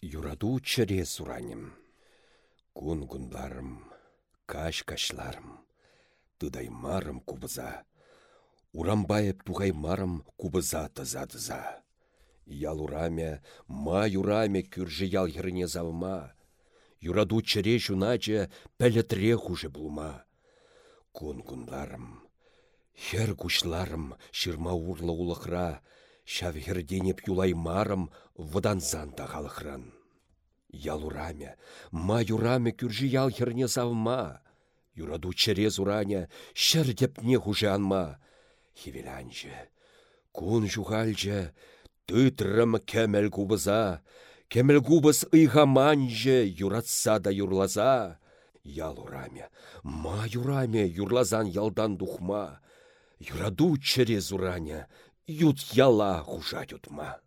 Юраду чыре суранем. Кун кунларым, каш кашларым, тыдаймарым кубыза. Урамбаеп туғаймарым кубыза тыза-тыза. Ял ураме, ма юраме күржі ял херне завма. Юраду чыре жуначы пәлетре хуже булма. Кун кунларым, хер шырма урлы улықра, Шавхерденеп юлаймарым ваданзан тағалықран. Ялураме, ма юраме күржі ял херне завма. Юраду через ураня, не хуже анма. Хивелянжы, кун жухальжы, тытрым кемел кубыза, кемел кубыз ыйхаманжы юратса да юрлаза. Ялураме, ма юраме юрлазан ялдан духма. Юраду через ураня, ют яла хужа ютма.